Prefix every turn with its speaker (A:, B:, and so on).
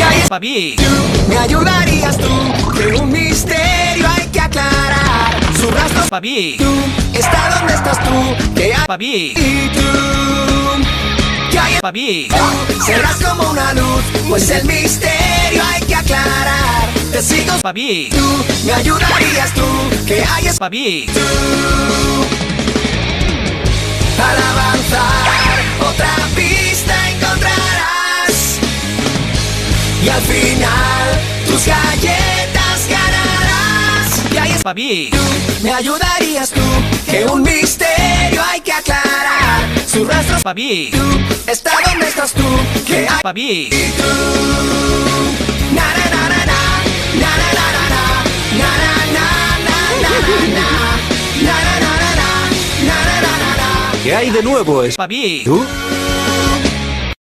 A: que hay
B: Papi.
A: Tú me ayudarías tú, que un misterio hay que aclarar. Su rastro.
B: Papi.
A: Tú, está donde estás tú, que hay
B: Papi.
A: Y tú, que hay
B: Papi.
A: Tú serás como una luz, pues el misterio hay que aclarar. Te sigo,
B: Papi.
A: Tú me ayudarías tú, que hay
B: Papi.
A: Tú. Y al final tus galletas ganarás. Y ahí es me ayudarías tú, que un misterio hay que aclarar. Su rastro es está donde estás tú, que hay
B: para mí.
A: Y tú. Na, na, na,